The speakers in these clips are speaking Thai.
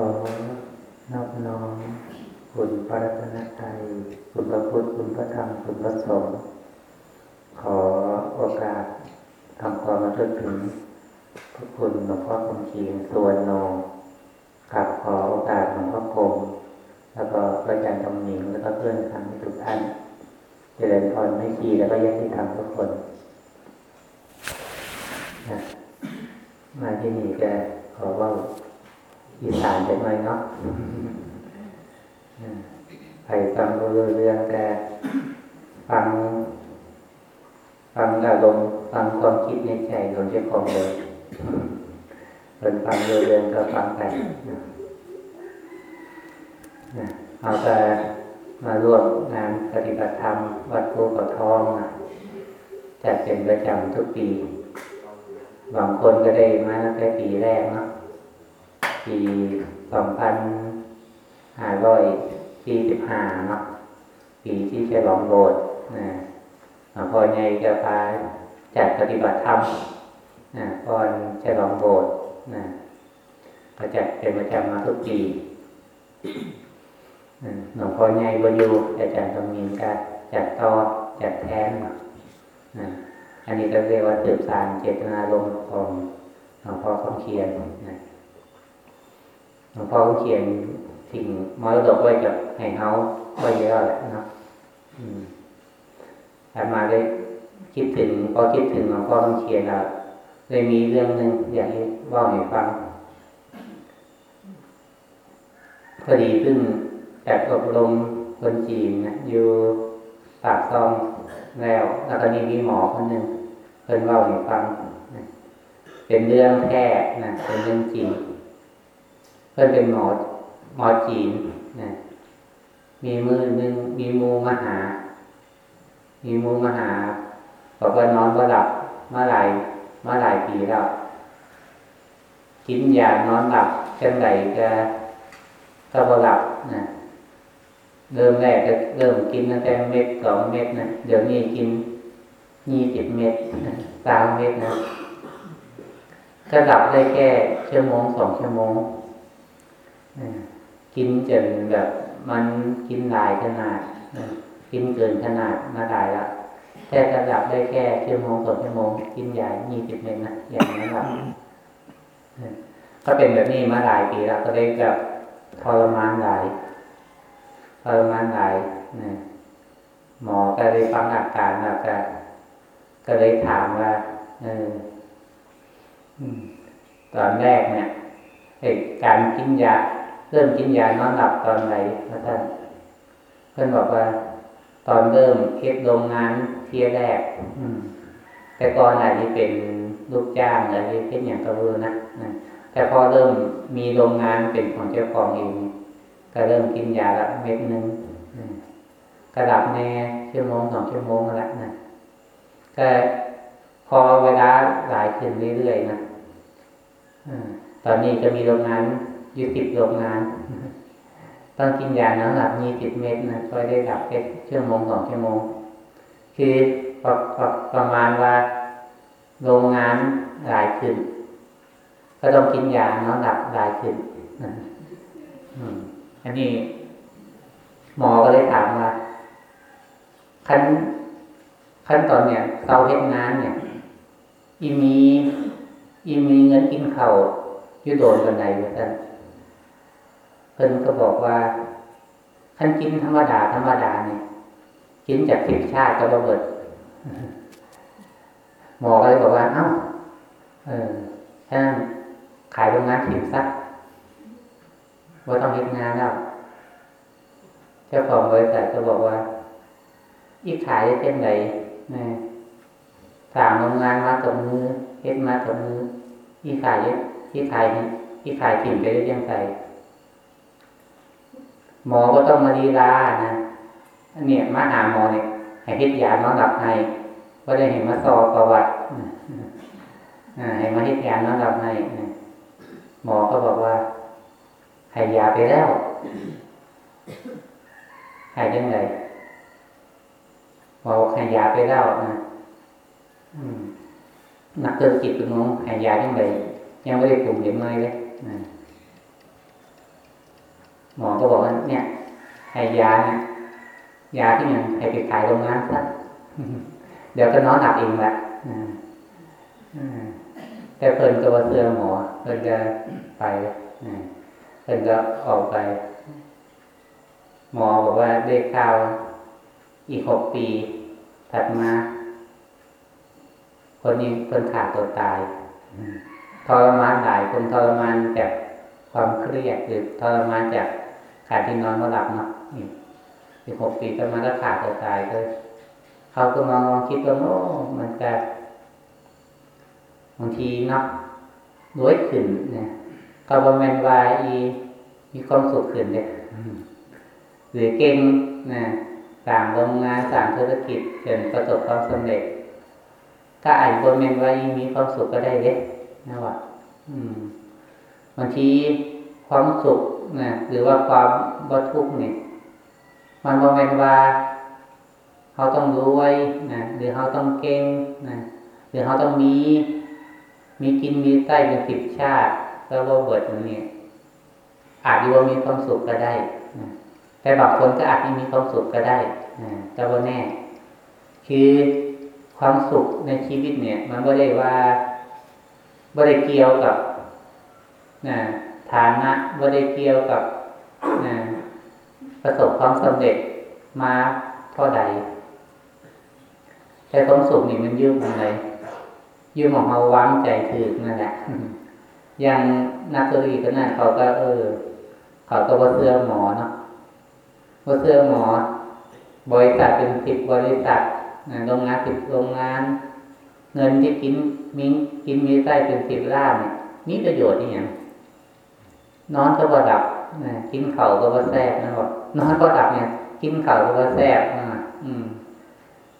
ขอนอบน้อมคุณพระรัตนตรัยคุณพระพุทธคุณพระธรรมคุณพระสงฆ์ขอโอกาสทำความระลึกถึงพระคุณหลวงพ่อคำเขียนสวนโนกับขอโอกาสหลวงพ่อคงแล้วก็พระอาจารย์ตำหนิงแล้วก็เพื่อนทำทุกท่านเจริญพรไม่ขีแล้วก็ญาติธรรมทุกคนนะมาที่นี่ก็ขอว่า อีสานเล็กน้อยเนาะใครฟังรู้เรื่องแต่ฟังฟังอารมณ์ฟังความคิดในใจของเจ้าของเลยเป็นฟังรู้เรื่องก็ฟังไปนะเอาแต่มาร่วมงานปฏิบัติธรรม วัดภูเขาทองนะจัดเป็นประจำทุกปี บางคนก็ได้มาตั้งแต่ปีแรกเนาะ ปีสองพันห้าร้อยสี่สิบห้าเนาะปีที่ฉลองโบสถ์นะหลวงพ่อใหญ่จะพาจัดปฏิบัติธรรมนะก่อนฉลองโบสถ์นะก็จัดเป็นประจำมาทุกปีหลวงพ่อใหญ่บอยู่อาจารย์ตรงนี้ก็จัดต่อจัดแทนนะอันนี้ก็เรียกว่าสืบสานเจตนารมณ์ของหลวงพ่อคำเขียนนะ ลวงพ่อเขียนสิ่งมรดกไว้กับให้เขาไว้เยอะแหละนะแต่มาได้คิดถึงพอคิดถึงหลวงพ่อคำเขียนแล้วเลยมีเรื่องหนึ่งอยากให้ว่าให้ฟังพอดีขึ้นจากอบรมคนจีนนะอยู่ปากซองแล้ว แล้วก็นี่มีหมอคนหนึ่งเพิ่นเล่าให้ฟังเป็นเรื่องแท้นะเป็นเรื่องจริง เพิ่นเป็นหมอหมอจีนนะมีมือหนึ่งมีมูมาหา มีมูมาหาบอกว่านอนก็หลับมาหลายมาหลายปีแล้วกินยานอนหลับเช่นไรก็ก็บ่หลับนะเริ่มแรกก็เริ่มกินตั้งแต่เม็ดสองเม็ดนะเดี๋ยวนี้กินยี่สิบเม็ดสามเม็ดนะก็หลับได้แค่ชั่วโมงสองชั่วโมง กินจนแบบมันกินหลายขนาดกินเกินขนาดมาหลายละแค่ระดับได้แค่ชั่วโมงสองชั่วโมงกินใหญ่ยี่สิบเม็ดนะอย่างนั้นหลับก็เป็นแบบนี้มาหลายปีแล้วก็ได้แบบทรมานหลายทรมานหลายนะหมอก็เลยฟังอาการแล้วก็ก็เลยถามว่าเออตอนแรกเนี่ยเหตุการกินยา เริ่มกินยานอนหลับตอนไหนนะท่านเพื่อนบอกว่า ตอนเริ่มเฮ็ดโรงงานเที่ยแรก อืม แต่ก่อนอาจจะเป็นลูกจ้างอะไรเฮ็ดอย่างกระเบือนะแต่พอเริ่มมีโรงงานเป็นของเจ้าของเองก็เริ่มกินยาละเม็ดนึงกระดับแน่ชั่วโมงสองชั่วโมงล้วนะก็พอเวลาหลายขึ้นเรื่อยๆนะตอนนี้จะมีโรงงาน ยู่สิบโรงงานต้องกินยาน้ำหลับยี่สิบเม็ดนะก็ได้หลับแค่ชั่วโมงสองชั่วโมง คือประประประมาณว่าโรงงานหลายขึ้น ก็ต้องกินยาน้ำหลับหลายขึ้นอันนี้ หมอก็เลยถามว่าขั้นขั้นตอนเนี่ยเราเห็นงานเนี่ย อีมี อีมีเงินกินเข่ายุโดนกันไหนเหมือนกัน เพิ่นก็บอกว่าขั้นกินธรรมดาธรรมดาเนี่ยกินจากสิบชาติก็ระเบิดหมอก็เลยบอกว่า เอ้า เออถ้าขายโรงงานถิ่นซักว่าต้องเห็นงานแล้วเจ้าของบริษัทก็บอกว่า อีกขายได้เป็นไหนนะสั่งโรงงานมากับมือเฮ็ดมากับมืออีขายอีขายอีขายถิ่นไปได้ยังไง หมอก็ต้องมาดีลานะอันนี้มาหาหมอเนี่ยให้พิจยานอนหลับให้ก็ได้เห็นมาสอบประวัติให้มาพิจยานอนหลับให้หมอก็บอกว่าให้ยาไปแล้วหายยังไงบอกหายาไปแล้วนะนักเกินจิตตรงน้องหายายังไงยังไม่ได้ปรุงยังไงเลย หมอก็บอกว่าเนี่ยให้ยาเนี่ยยาที่ยังให้ไปขายโรงงานซะเดี๋ยวก็นอนหนักเองแหละแต่เพิ่นก็ว่าเสื้อหมอเพิ่นจะไปเพิ่นก็ออกไป หมอบอกว่าได้ข่าวอีกหกปีถัดมา คนนี้คนขาดตัวตายทรมานหลายคนทรมานจากความเครียดหรือทรมานจาก ขาดที่นอนไม่หลับเนาะอีกหกปีต่อมาก็ขาดตัวตายเลยเขาก็มองคิดว่าโอ้มันจะบางทีเนาะรวยขึ้นเนี่ยก็บแมนวายมีความสุขขึ้นเนี่ยหรือเก่งนะสางโรงงานสางธุรกิจจนประสบความสำเร็จถ้าอ่านบนเมนว่ายิ่งมีความสุขก็ได้เล็กนะวะบางทีความสุข นะหรือว่าความบทุกข์เนี่ยมันบนเมนว่าเขาต้องรวยนะหรือเขาต้องเก่งนะหรือเขาต้องมี มีกินมีใต้เป็นสิบชาติแล้วว่าเบิดตรงนี้อาจจะว่ามีความสุขก็ได้นะแต่บางคนก็อาจจะมีความสุขก็ได้นะแต่ว่าแน่ คือความสุขในชีวิตเนี่ย มันไม่ได้ว่าไม่ได้เกี่ยวกับนะ ฐานะไม่ได้เกี่ยวกับนะประสบความสำเร็จมาเท่าใด แต่ความสุขนี่มันยืมอะไรยืมของเราวางใจถือนั่นแหละอย่างนักธุรกิจก็นั่นเขาก็ เออ เขาก็ว่าเสื้อหมอเนาะว่าเสื้อหมอ บริษัทเป็นสิบบริษัทโรงงานสิบโรงงาน เงินที่กินมิ้งกินมีไส้เป็นสิบล้านนี่ยมีประโยชน์นี่อย่าง นอนก็ระดับนะกินเข่าก็ว่าแซ่บนะบอกนอนก็ดับเนี่ย กินเข่าก็ว่าแซ่บอ่าอืม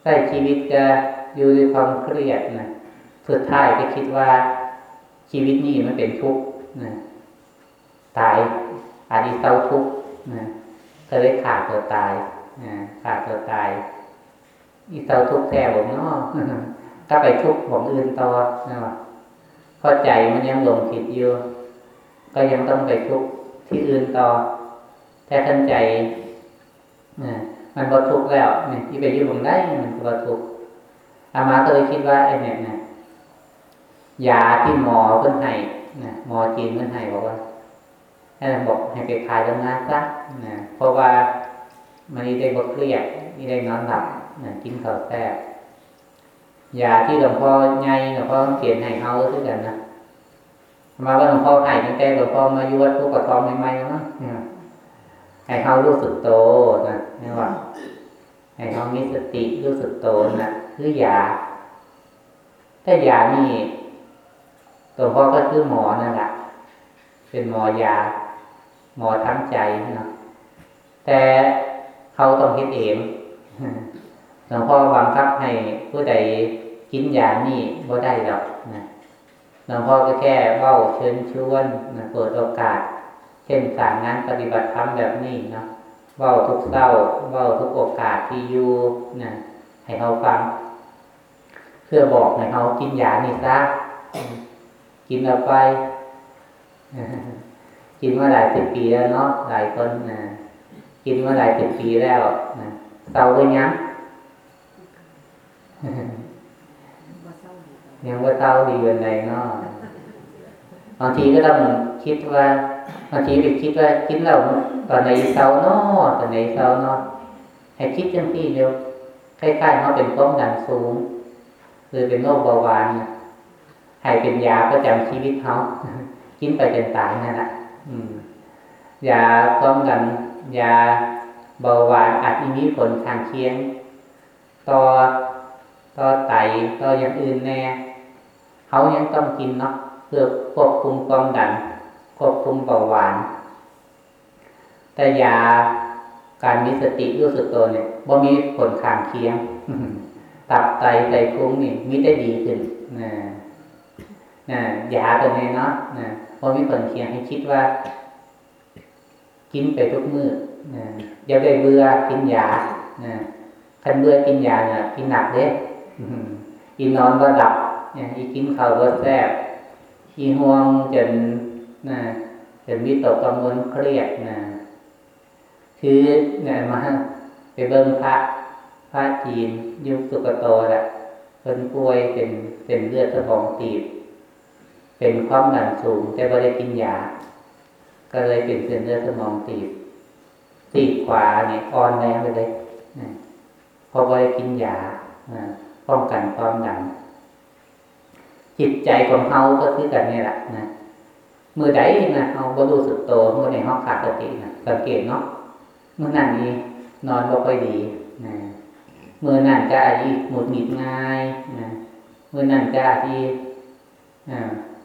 ใช้ชีวิตจะอยู่ในความเครียดนะสุดท้ายก็คิดว่า ชีวิตนี้มันเป็นทุกข์นะตายอาจจะเศร้าทุกข์นะก็เลยขาดตัวตายนะขาดตัวตาย อีเศร้าทุกข์แท้ผมเนาะก็ไปทุกข์ของอื่นต่อนะวะพอใจมันยังหลงผิดอยู่ ก็ยังต้องไปทุกข์ที่อื่นต่อแต่ท่านใจนะมันบทุกข์แล้วเนี่ยที่ไปยุ่งได้มันบทุกข์อามาก็เลยคิดว่าไอ้เนี่ยนะยาที่หมอเพิ่นให้นะหมอจีนเพิ่นให้บอกว่าให้บอกให้ไปขายโรงงานซะนะเพราะว่ามันได้บกเครียดนี่ได้นอนหลับนะกินข้าวแซ่บยาที่หลวงพ่อไงหลวงพ่อเขียนให้เขาด้วยกันนะ มาว่าหลวงพ่อให้ตั้งแต่หลวงพ่อมายุวัดผู้กระทอมใหม่ๆนะให้เขารู้สึกโตนะนี่ว่าให้เขามีสติรู้สึกโตนะคือยาถ้ายานี่หลวงพ่อก็คือหมอนั่นแหละเป็นหมอยา หมอทั้งใจนะแต่เขาต้องคิดเองหลวงพ่อบังคับให้ผู้ใดกินยานี่บ่ได้หรอกนะ หลวงพ่อก็แค่เว้าเชิญชวนนะเปิดโอกาส เช่นสางงานปฏิบัติธรรมแบบนี้เนาะเว้าทุกเศร้าเว้าทุกโอกาสที่อยู่นะให้เขาฟัง เพื่อบอกให้เขากินยานี่ซะกินเอาไป กินมาหลายสิบปีแล้วเนาะหลายคนนะกินมาหลายสิบปีแล้วนะเศร้าด้วยยัง ยังว่าเศร้าดีกันใดเนาะบางทีก็ต้องคิดว่าบางทีไปคิดว่าคิดเราตอนไหนเศร้าเนาะตอนไหนเศร้าเนาะให้คิดจังที่เดียวคล้ายๆเขาเป็นความดันสูงหรือเป็นโรคเบาหวานให้เป็นยาประจำชีวิตเขากินไปจนตายนั่นแหละยาความดันยาเบาหวานอาจมีผลทางเคียง ต่อต่อไตต่ออย่างอื่นแน่ เขายังต้องกินเนาะเพื่อควบคุมความดัน ควบคุมเบาหวาน แต่ยาการมีสติรู้สึกตัวเนี่ยบ่มีผลข้างเคียง ตับไตไตพุงนี่มีได้ดีขึ้นนะนะยาตัวนี้เนาะนะบ่มีผลเคียงให้คิดว่า กินไปทุกมือ้อนะอย่าได้เบื่อกินยานะคันเบื่อกินยาเนี่ยกินหนักเด้กินนอนก็หลั บเนี่ยอีกินข้าวก็แซ่บอีห่วงจนนะจนวิตกกังวลเครียดนะคือเนี่ยมาไปเบิ่งพระพระจีนยุคสุกโตแหละเป็นป่วยเป็นเป็นเลือดสมองตีบ เป็นความดันสูง แต่ไม่ได้กินยา ก็เลยเป็นเส้นเลือดสมองตีบตีบขวาเนี่ยอ่อนแรงไปเลยเพราะว่ได้กินยาป้องกันความดัน จิตใจของเขาก็คือกันนี่แหละนะมือใดนะเขาก็รู้สึกโตเมื่อในห้องขาดสตินะสังเกตเนาะเมื่อนั่นนี้นอนก็ค่อยดีนะเมื่อนั่นก็อาจจะหมุดหงิดง่ายนะเมื่อนั่นก็อาจจะ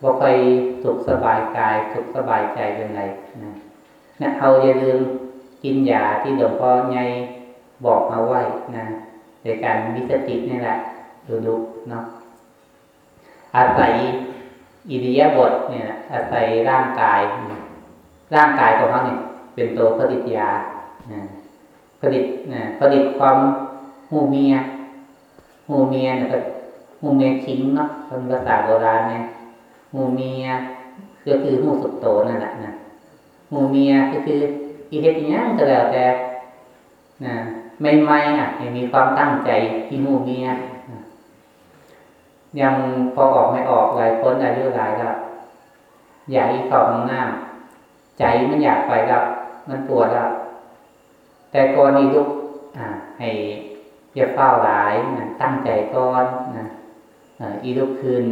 บ่ค่อยสุขสบายกายสุขสบายใจเป็นไรนะนะเอาอย่าลืมกินยาที่หลวงพ่อไงบอกมาไว้นะในการมีสตินี่แหละดูดูเนาะ อาศัยอิริยาบถเนี่ยอาศัยร่างกาย ร่างกายของเขาเนี่ยเป็นตัวผลิตยาผลิตผลิตความหูเมียหูเมียเนี่ยก็หูเมียทิ้งเนาะเป็นภาษาโบราณเนี่ยหูเมียก็คือหูสุดโตนั่นแหละนะหูเมียก็คืออีเฮ็ดอย่างนี้ก็แล้วแต่นะไม่ไม่อะมีความตั้งใจที่หูเมีย ยังพอออกไม่ออกหลายคนอายุหลายแล้วอยากอีกสองหน้า ใจมันอยากไปแล้วมันปวดแล้วแต่ก่อนนี้ลุกอ่าให้อย่าเฝ้าหลายนะตั้งใจก่อนนะอีลุกคืน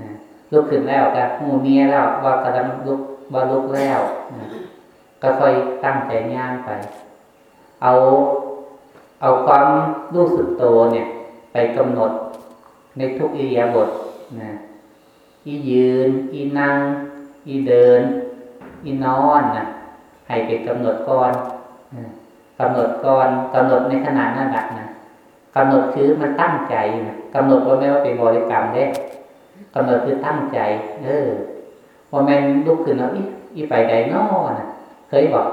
นะลุกขึ้นแล้วก็มูเมียแล้วว่ากำลังลุกว่าลุกแล้วนะก็ค่อยตั้งใจย่างไป เอา เอาความรู้สึกโตเนี่ย ไปกำหนด ในทุกอิริยาบถนะอียืน อีนั่ง อีเดิน อีนอนนะให้ไปกำหนดก่อนกำหนดก่อนกำหนดในขณะนั้นแหละนะกำหนดคือมันตั้งใจนะกำหนดว่าไม่ว่าเป็นบริกรรมเด้กำหนดคือตั้งใจ เออพอแมนลุกขึ้นแล้วอีไปใดนอนะเคยบอก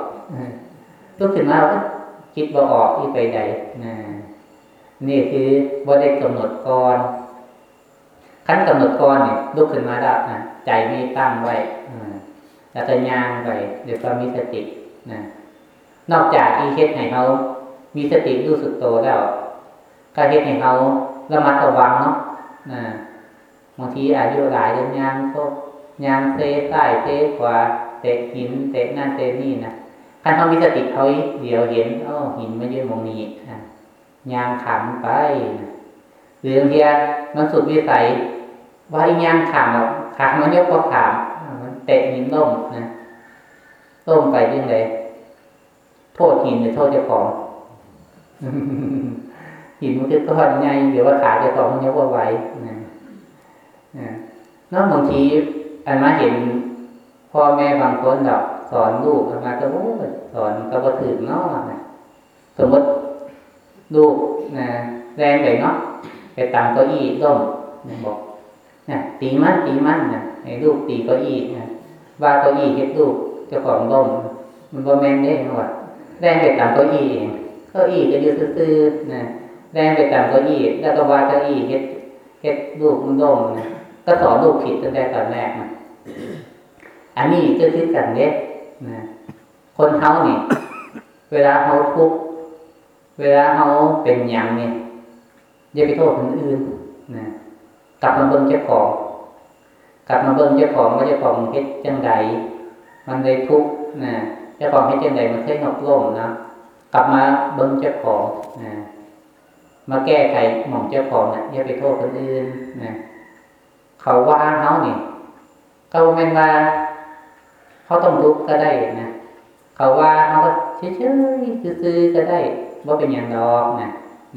ลุกขึ้นมาแล้วคิดว่าออกอีไปใดนะนี่คือว่าได้กำหนดก่อนขั้นกำหนดก่อนเนี่ย ลุกขึ้นมาแล้วนะใจไม่ตั้งไว้แล้วก็ย่างไปเดี๋ยวก็มีสตินะนอกจากอีเฮ็ดให้เขามีสติรู้สึกโตแล้วก็เฮ็ดให้เขาระมัดระวังเนาะนะบางทีอายุหลายจนยางก็ยางเซใต้เซขวาเตะหินเตะนั่นเตะนี่นะขันเขามีสติเขาเดี๋ยวเห็นอ๋อหินมายืนมองนี้ยางขำไปหรือบางทีมันสุดวิสัย ว่าอียางขำหรอกขำมันยอะกว่าขำมันเตะหินล่มนะล่มไปยังไงโทษหินหรือโทษเจ้าของหินมันคือก้อนไงหรือว่าขาเจ้าของมันยกว่าไว้นะนอกบางทีอันมาเห็นพ่อแม่บางคนแบบสอนลูกอันมาก็โอ้สอนก็บ่ถึงเนาะนะสมมติลูกนะแรงไปเนาะไปตามเก้าอี้ต้มบอก นะตีมันตีมันนะให้ลูกตีเก้าอี้นะว่าเก้าอี้เฮ็ดลูกเจ้าของต้มมันบ่แม่นได้หรอกแรงไปตามเก้าอี้เองเก้าอี้ก็ยู่ซื่อๆนะแรงไปตามเก้าอี้แล้วก็ว่าเก้าอี้เฮ็ดเฮ็ดลูกมันโดมนะก็สอนลูกผิดตั้งแต่ตอนแรกนะอันนี้ก็คือกันเนี้ยนะคนเขานี่เวลาเขาทุกเวลาเขาเป็นอย่างเนี่ยอย่าไปโทษคนอื่น กลับมาเบิ่งเจ้าของ กลับมาเบิ่งเจ้าของว่าเจ้าของเฮ็ดจังใดมันเลยทุกนะเจ้าของเฮ็ดจังใดมันเคยหนกล่มนะกลับมาเบิ่งเจ้าของนะมาแก้ไขหม่อมเจ้าของนะอย่าไปโทษคนอื่นนะเขาว่าเขาเนี่ยเขาแม่นว่าเขาต้องทุกข์ก็ได้นะเขาว่าเขาก็เฉยๆซื่อๆก็ได้ว่าเป็นอย่างดอกนะ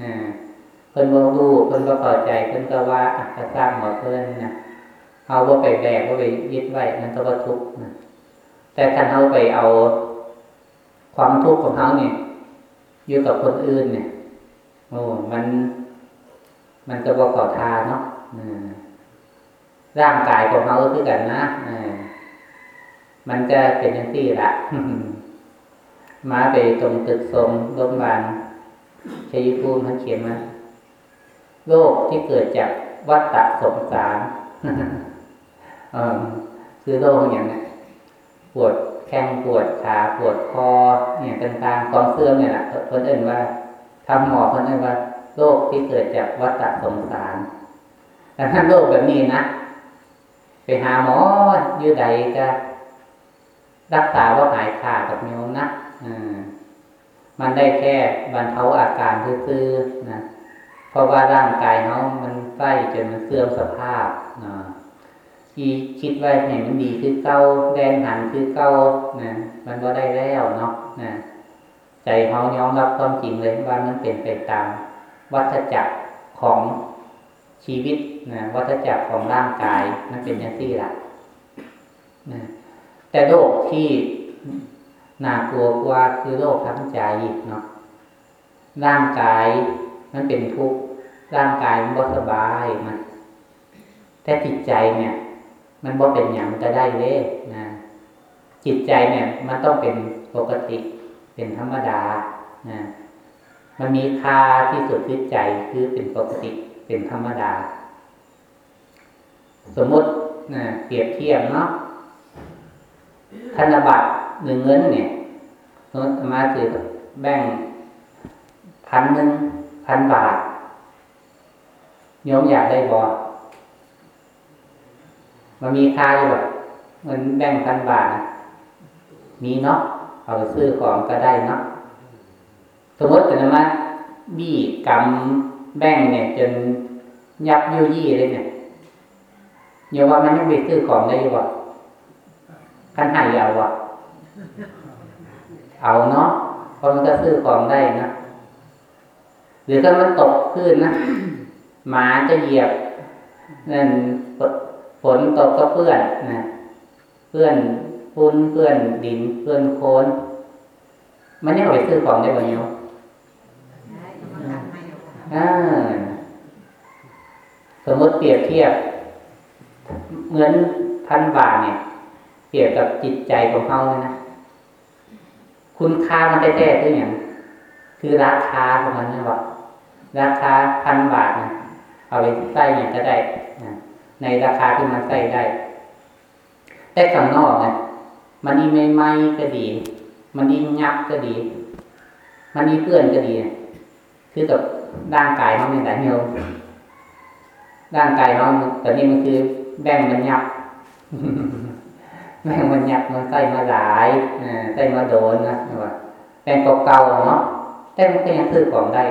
นะ เพิ่นบ่รู้เพิ่นก็พอใจเพิ่นก็ว่าจะสร้างหมดเพิ่นนะเอาว่าไปแบกว่าไปยึดไว้นั่นก็ว่าทุกข์นะแต่ถ้าเขาไปเอาความทุกข์ของเขาเนี่ยอยู่กับคนอื่นเนี่ยโอ้มัน มันก็บ่อทานเนาะร่างกายของเขาก็คือกันนะมันจะเป็นอย่างที่ละมาไปตรงตึกทรงโรงพยาบาลชัยภูมิเขาเขียนมา โรคที่เกิดจากวัฏฏะสงสารคือโรคอย่างนี้ปวดแข้งปวดขาปวดคอเนี่ยต่างๆความเสื่อมเนี่ยแหละคนอื่นว่าทำหมอคนอื่นว่าโรคที่เกิดจากวัฏสงสาร แต่ถ้าโรคแบบนี้นะไปหาหมอยืดใดจะรักษาว่าหายขาดกับโยมนะอ่ามันได้แค่บรรเทาอาการซื่อๆนะ เพราะว่าร่างกายเขามันใกล้จนมันเสื่อมสภาพนะที่คิดว่าเห็นมันดีคือเก้าแดงหันคือเก้านะมันก็ได้แล้วเนาะนะใจเขายอมรับความจริงเลยว่ามันเป็นไปตาม วัฏจักรของชีวิตนะวัฏจักรของร่างกายมันเป็นอย่างที่ละนะแต่โรคที่น่ากลัวกว่าคือโรคทั้งใจเนาะร่างกาย มันเป็นทุกข์ร่างกายมันบ่สบายมันแต่จิตใจเนี่ย มันบ่เป็นอย่างก็ได้เลยนะจิตใจเนี่ย มันต้องเป็นปกติเป็นธรรมดานะมันมีค่าที่สุดที่ใจคือเป็นปกติเป็นธรรมดา สมมตินะเปรียบเทียบเนาะธนบัตรหนึ่งเงินเนี่ยมาถือแบ่งพันหนึ่ง พันบาทโยมอยากได้บอมันมีค่าอยู่แบบเงินแบ่งพันบาทนะมีเนาะเอาไปซื้อของก็ได้เนาะสมมติแต่นะบี้กำแบ่งเนี่ย จนยับยุยี่เลยเนี่ยโยมว่ามันยังไปซื้อของได้อยู่บ่ขั้นหายเอาบ่เอาเนาะเพราะมันก็ซื้อของได้นะ หรือถ้ามันตกขึ้นนะหมาจะเหยียบนั่นฝนตกก็เปื้อนนะเปื้อนฟุ้นเปื้อนดินเปื้อนโคลนมันยังเอาไปซื้อของได้บ่เนาะอ่าสมมติเปรียบเทียบเงินพันบาทเนี่ย เปรียบกับจิตใจของเขาเลยนะคุณค่ามันแท้ๆคืออย่างคือราคาของมันนะบอก ราคาพันบาทนะเอาไปใส่อย่างก็ได้นะในราคาที่มันใส่ได้ แต่ข้างนอกนะมันนี่ไม่ไหมก็ดี มันนี่ยับก็ดี มันนี่เปื้อนก็ดีคือกับร่างกายเขาเป็นแต่เหี่ยวร่างกายเขาแต่นี่มันคือแบ่งมันยับแบ่งมันยับมันใส่มาหลายใส่มาโดนนะว่าแบ่งเก่าๆเนาะแต่มันก็ยังซื้อของได้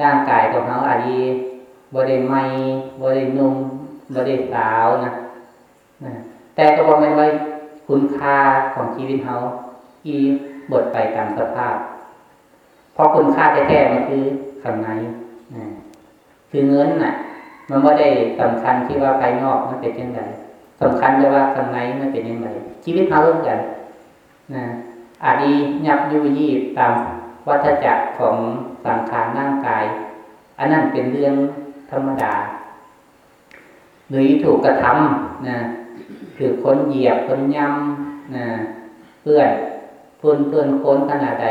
ร่างกายของเขาอาจจะบริไม่บรินุ่มบริสาวนะแต่ก็บอกมันไว้คุณค่าของชีวิตเขาที่บดไปตามสภาพ เพราะคุณค่าแท้ๆมันคือข้างในคือเงินน่ะ มันไม่ได้สำคัญที่ว่าภายนอกมันเป็นยังไงสำคัญแต่ว่าข้างในมันเป็นยังไงชีวิตเขาเรื่องกันนะอาจจะยับยุยีตามวัฏจักรของ สังขารร่างกาย อันนั้นเป็นเรื่องธรรมดา หรือถูกกระทำนะคือคนเหยียบคนย่ำนะเพื่อนเพื่อนเพื่อนคนขนาดใด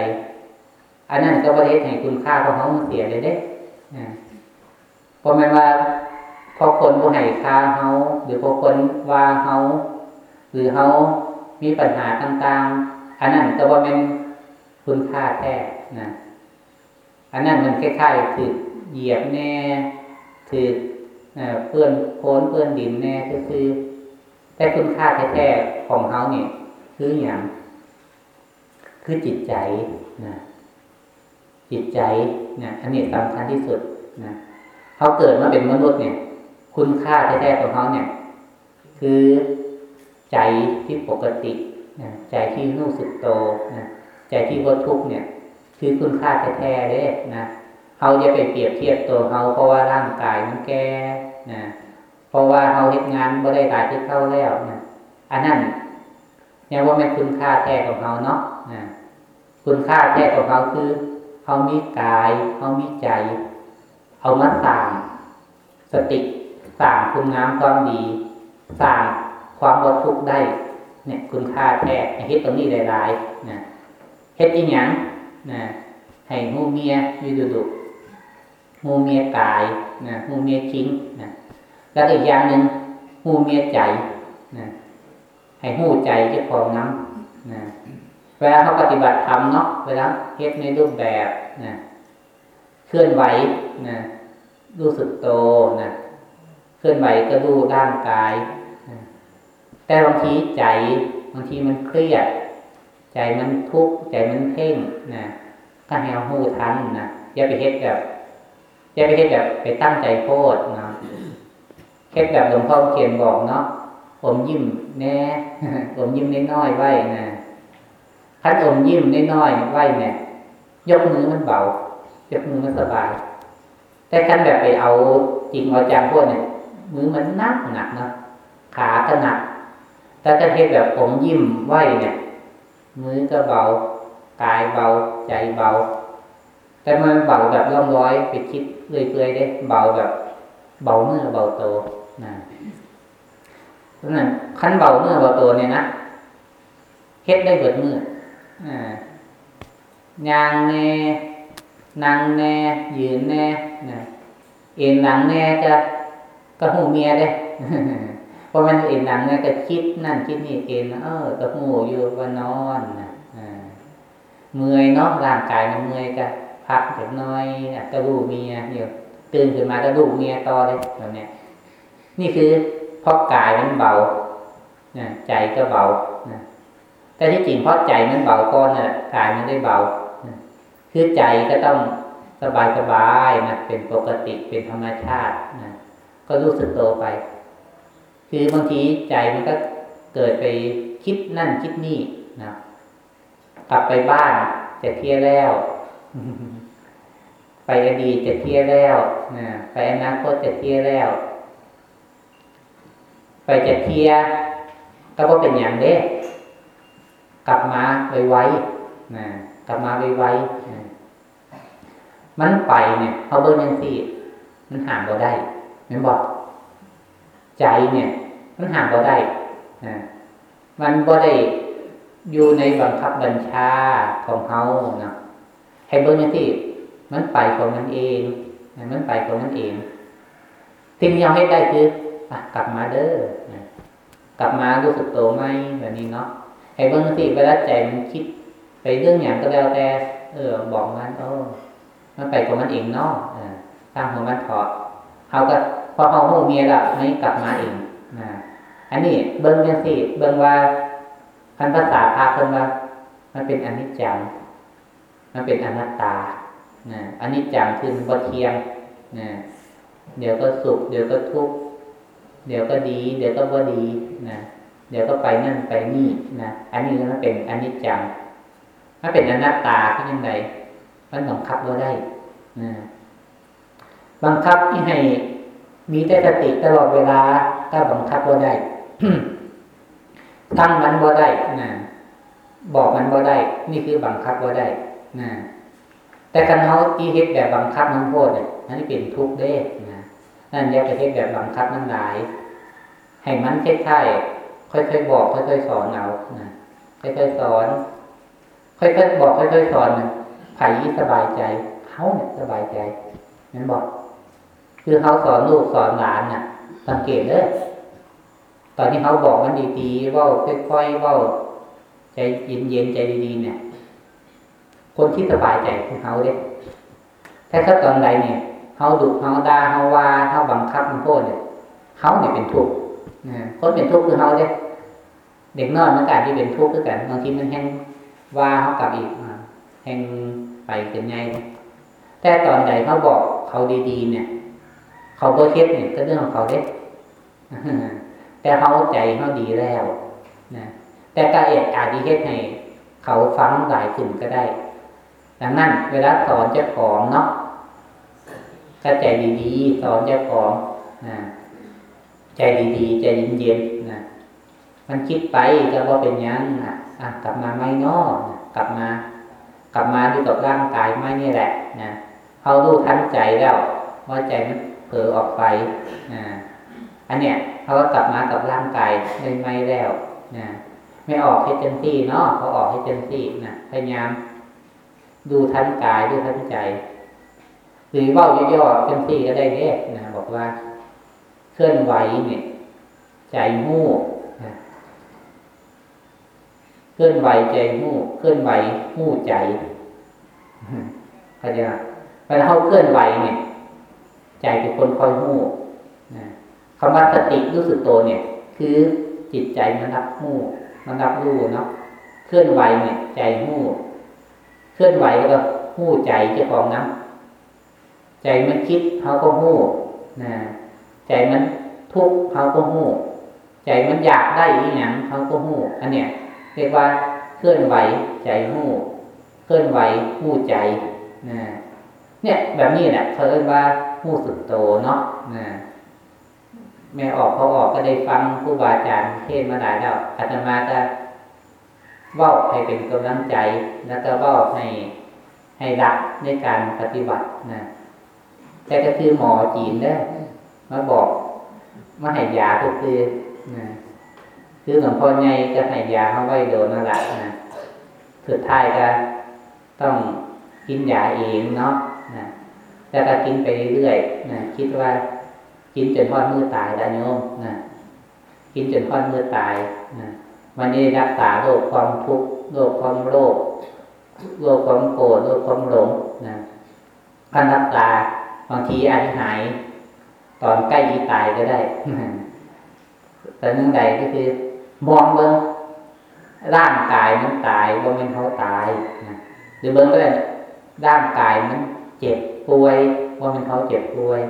อันนั้นก็ประเทศแห่งคุณค่าของเขาเสียเลยเด้นะเพราะมันว่าพอคนผู้ให้ค่าเขาหรือพอคนว่าเขาหรือเขามีปัญหาต่างๆ อันนั้นก็ว่าเป็นคุณค่าแท้นะ อันนั้นมันคล้ายๆคือเหยียบแน่คือเพื่อนโพ้นเพื่อนดินแน่ก็คือ แต่คุณค่าแท้ๆของเขาเนี่ยคืออย่างคือจิตใจนะจิตใจนะอันนี้สำคัญที่สุดนะเขาเกิดมาเป็นมนุษย์เนี่ย คุณค่าแท้ๆของเขาเนี่ย คือใจที่ปกตินะใจที่รู้สึกโตนะใจที่พ้ทุกเนี่ย คือคุณค่าแท้ๆเลยนะเขาจะไปเปรียบเทียบตัวเขาเพราะว่าร่างกายมันแก่นะเพราะว่าเขาเฮ็ดงานบ่ได้ตายที่เข้าแล้วนะอันนั้นยังว่าไม่คุณค่าแท้ของเขาเนาะนะคุณค่าแท้ของเขาคือเขามีกายเขามีใจเอามาสร้างสติสร้างคุณงามความดีสร้างความบดทุกข์ได้ เนี่ย คุณค่าแท้เฮ็ดตรงนี้หลายๆนะเฮ็ดอีหยัง นะให้หูเมียอยู่ดุดุหูเมียกายนะหูเมียจริงนะแล้วอีกอย่างหนึ่งหูเมียใจนะให้หูใจเจ้าของน้ำนะเวลาเขาปฏิบัติธรรมเนาะเวลาเฮ็ดในรูปแบบนะเคลื่อนไหวนะรู้สึกโตนะเคลื่อนไหวก็ดูร่างกายนะแต่บางทีใจบางทีมันเครียด ใจมันทุกข์ใจมันเพ่งนะก็ให้เราหูทันนะอย่าไปเฮ็ดแบบอย่าไปเฮ็ดแบบไปตั้งใจโพดนะเฮ็ดแบบหลวงพ่อเขียนบอกเนาะอมยิ้มแน่อมยิ้มน้อยๆไว้นะคันอมยิ้มน้อยๆไว้เนี่ยยกมือมันเบายกมือมันสบาย แต่คันแบบไปเอาจริงเอาจังพวกเนี่ยมือมันนักหนักเนาะขาก็หนักแต่ถ้าเฮ็ดแบบผมยิ้มไหวเนี่ย มือก็เบากายเบาใจเบา แต่มันเบาแบบร่องร้อยไปคิดเรื่อยๆได้เบาแบบ เบาเมื่อเบาโตนะเพราะนั้นขั้นเบาเมื่อเบาโตเนี่ยนะเฮ็ดได้เบิดเมื่ออ่ายางแน่นั่งแน่ยืนแน่นะเอ็นหลังแน่จะก็หูเมียได้ พราะมันเอ็นหลังเนี่ยก็คิดนั่นคิดนี่เอ็นเออก็หูอยู่ว่านอนนะเมื่อยเนาะร่างกายมันเมื่อยก็พักเล็กน้อยก็ดูเมียเดี๋ยวตื่นขึ้นมาก็ดูเมียต่อเลยแบบนี้นี่คือเพราะกายมันเบานะใจก็เบานะแต่ที่จริงเพราะใจมันเบาก้อนน่ะกายมันได้เบาคือใจก็ต้องสบายสบายนะเป็นปกติเป็นธรรมชาตินะก็รู้สึกโตไป คือบางทีใจมันก็เกิดไปคิดนั่นคิดนี่นะกลับไปบ้านจะเที่ยวแล้ว ไปอดีตจะเที่ยวแล้วนะไปอนาคตจะเที่ยวแล้ว ไปจะเที่ยก็ว่าเป็นอย่างเด้กลับมาไวๆนะกลับมาไวๆนะมันไปเนี่ยเขาเบิ่งยังสี่ มันห่างเราได้มันบอก ใจเนี่ย มันห่างเราได้นะมันบ่ได้อยู่ในบังคับบัญชาของเขานะให้เบิ่งยังสี่มันไปของมันเองมันไปของมันเองสิ่งที่เราให้ได้คืออะกลับมาเด้อกลับมารู้สึกโตไหมแบบนี้เนาะให้เบิ่งสิเวลาใจมันคิด ไปเรื่องอย่างก็แล้วแต่เออ บอกมันโอ้มันไปของมันเองเนาะตามของมันถอดเขาก็ อเขาหูเมียละไม่กลับมาเองนะอันนี้เบิ้งยังสิเบิ้งว่าพันภาษาพาคนว่า มันเป็นอนิจจัง มันเป็นอนัตตานะอนนี้จังคือมันบ่เทียมนะเดี๋ยวก็สุข เดี๋ยวก็ทุกข์เดี๋ยวก็ดี เดี๋ยวก็บ่ดีนะเดี๋ยวก็ไปนั่นไปนี่นะอันนี้มันเป็นอนนี้จังมันเป็นอนัตตาที่ยังไงมันบังคับเราได้นะบังคับที่ให้ มีแต่สติตลอดเวลาก็บังคับเราได้ตั้งมันบ่ได้นะบอกมันบ่ได้ นี่คือบังคับบ่ได้นะแต่การเขาที่เฮ็ดแบบบังคับน้ำโทษเนี่ยนั่นเป็นทุกข์เด้นะนั่นอย่าไปเฮ็ดแบบบังคับนั่นหลาย ให้มันคล้ายๆค่อยๆบอกค่อยๆสอนเอานะค่อยๆสอน ค่อยๆบอกค่อยๆสอนไผ่สบายใจเขาเนี่ยสบายใจนั่นบอก คือเขาสอนลูกสอนหลานน่ะ สังเกตเลยตอนนี้เขาบอกมันดีๆว่าค่อยๆว่าใจเย็นๆใจดีๆเนี่ย คนที่สบายใจคือเขาเด้ถ้าเขาตอนใดเนี่ยเขาดุเขาด่าเขาว่าเขาบังคับมันโทษเนี่ยเขาเนี่ยเป็นทุกข์คนเป็นทุกข์คือเขาเด้เด็กน้อยมันกาที่เป็นทุกข์ด้วยกันบางทีมันแห้งว่าเขากลับอีกแห้งไปเกินไงแต่ตอนใดเขาบอกเขาดีๆเนี่ย เขาก็เท็ดเนี่ยก็เรื่องของเขาเด้แต่เขาใจเขาดีแล้วนะแต่กาเอกอาจดีเฮ็ดให้เขาฟังหลายขึ้นก็ได้ ดังนั้น เวลาสอนเจ้าของเนาะก็ใจดีๆสอนเจ้าของนะใจดีๆใจเย็นๆนะมันคิดไปก็ว่าเป็นยังอะกลับมาไม่นอกลับมา กลับมาอยู่กับร่างกายไม่นี่แหละนะเขารู้ทันใจแล้ว ว่าใจมัน เผลอออกไปนะอันเนี้ยเขาก็กลับมากับร่างกายได้ไม่แล้วนะไม่ออกให้เต็มที่เนาะเขาออกให้เต็มที่นะพยายามดูทันกายดูทันใจ หรือว่าย่อๆเป็นสี่ก็ได้เด้นะบอกว่าเคลื่อนไหวเนี่ย ใจมู่นะเคลื่อนไหวใจหู้เคลื่อนไหวหู้ใจเข้าใจไหมเวลาเขาเคลื่อนไหวเนี่ย ใจเป็นคนคอยหู้นะคำว่าสติรู้สึกตัวเนี่ย คือจิตใจมันรับหู้มันรับรู้เนาะเคลื่อนไหวเนี่ย ใจหู้เคลื่อนไหวแล้วก็หู้ใจเจ้าของนะใจมันคิดเขาก็หู้นะใจมันทุกข์เขาก็หู้ใจมันอยากได้อีหยังเขาก็หู้อันเนี้ยเรียกว่าเคลื่อนไหวใจหู้เคลื่อนไหวหู้ใจนะเนี่ย แบบนี้แหละเขาเรียกว่า หู้สุดโตเนาะนะแม่ออกเขาออกก็ได้ฟังครูบาอาจารย์เทศน์มาหลายแล้วอาตมาก็ว่าให้เป็นกำลังใจ แล้วก็ว่าให้ให้รักในการปฏิบัตินะแต่ก็คือหมอจีนเด้มาบอกมาให้ยาก็คือนะคือหลวงพ่อใหญ่จะให้ยาเขาไว้โดนนั่นแหละนะสุดท้ายก็ต้องกินยาเองเนาะนะ แล้วก็กินไปเรื่อยๆนะคิดว่ากินจนทอดมือตายได้โยมนะกินจนทอดมือตายนะวันนี้รักษาโรคความทุกข์โรคความโลภโรคความโกรธโรคความหลงนะพันรักษาบางทีอาจจะหาย ตอนใกล้ที่ตายก็ได้แต่เนื่องใดก็คือ มองเบิ้งร่างกายมันตายว่ามันเขาตายนะหรือเบิ้งก็ได้ร่างกายมันเจ็บ ป่วยว่ามันเขาเจ็บป่วย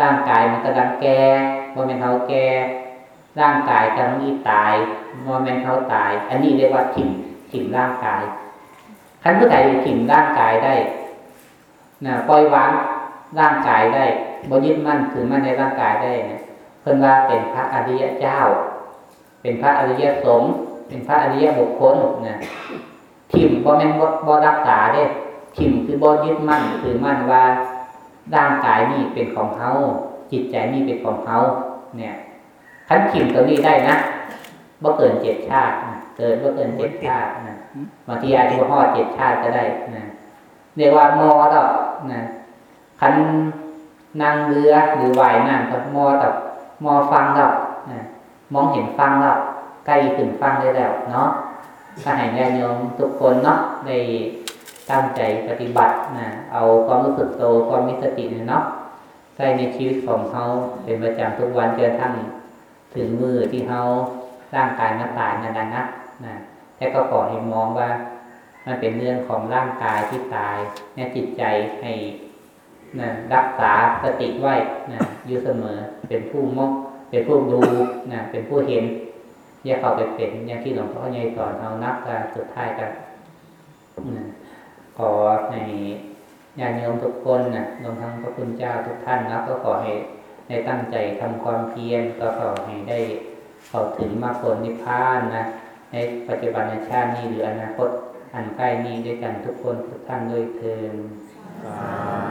ร่างกายมันกำลังแก่ว่ามันเขาแก่ร่างกายกำลังอีตายว่ามันเขาตาย อันนี้เรียกว่าถิ่มถิ่มร่างกายขันผู้ใดถิ่มร่างกายได้นะปล่อยวางร่างกายได้บยึดมั่นถือมั่นในร่างกายได้นะเพิ่นว่าเป็นพระอริยเจ้า เป็นพระอริยสงฆ์เป็นพระอริยบุคคลนะถิ่มบ่แม่นบ่บ่รักษาเด้ ถิ่มคือบ่ยึดมั่นถือมั่นว่าร่างกายนี่เป็นของเขาจิตใจนี่เป็นของเขาเนี่ยคันถิ่มตัวนี้ได้นะบ่เกินเจ็ดชาติเกินบ่เกินเจ็ดชาตินะบางทีอาจจะพ่อเจ็ดชาติก็ได้นะเรียกว่ามอดอกนะคันนั่งเรือหรือว่ายน้ำกับมอตับมอฟังแล้วนะมองเห็นฟังแล้วใกล้ถึงฟังได้แล้วเนาะก็ให้ญาติโยมทุกคนเนาะได้ ตั้งใจปฏิบัตินะเอาความรู้สึกโตความมีสติเนี่ยเนาะใส่ในชีวิตของเขาเป็นประจำทุกวันจนทั้งถึงมือที่เขาร่างกายมาตายนั่นนะนะนะแต่ก็ขอให้มองว่า มันเป็นเรื่องของร่างกายที่ตายเนี่ยจิตใจให้นะรักษาสติไว้นะอยู่เสมอเป็นผู้มองเป็นผู้ดูนะเป็นผู้เห็นอย่าเข้าไปเป็นอย่างที่หลวงพ่อใหญ่สอนเอานักการสุดท้ายกันนะ ขอในญาณโยมทุกคนนะรวมทั้งพระคุณเจ้าทุกท่านนะก็ขอให้ได้ตั้งใจทำความเพียรก็ขอให้ได้เข้าถึงมรรคผลนิพพานนะในปัจจุบันชาตินี้หรืออนาคตอันใกล้นี้ด้วยกันทุกคนทุกท่านด้วยเทินสา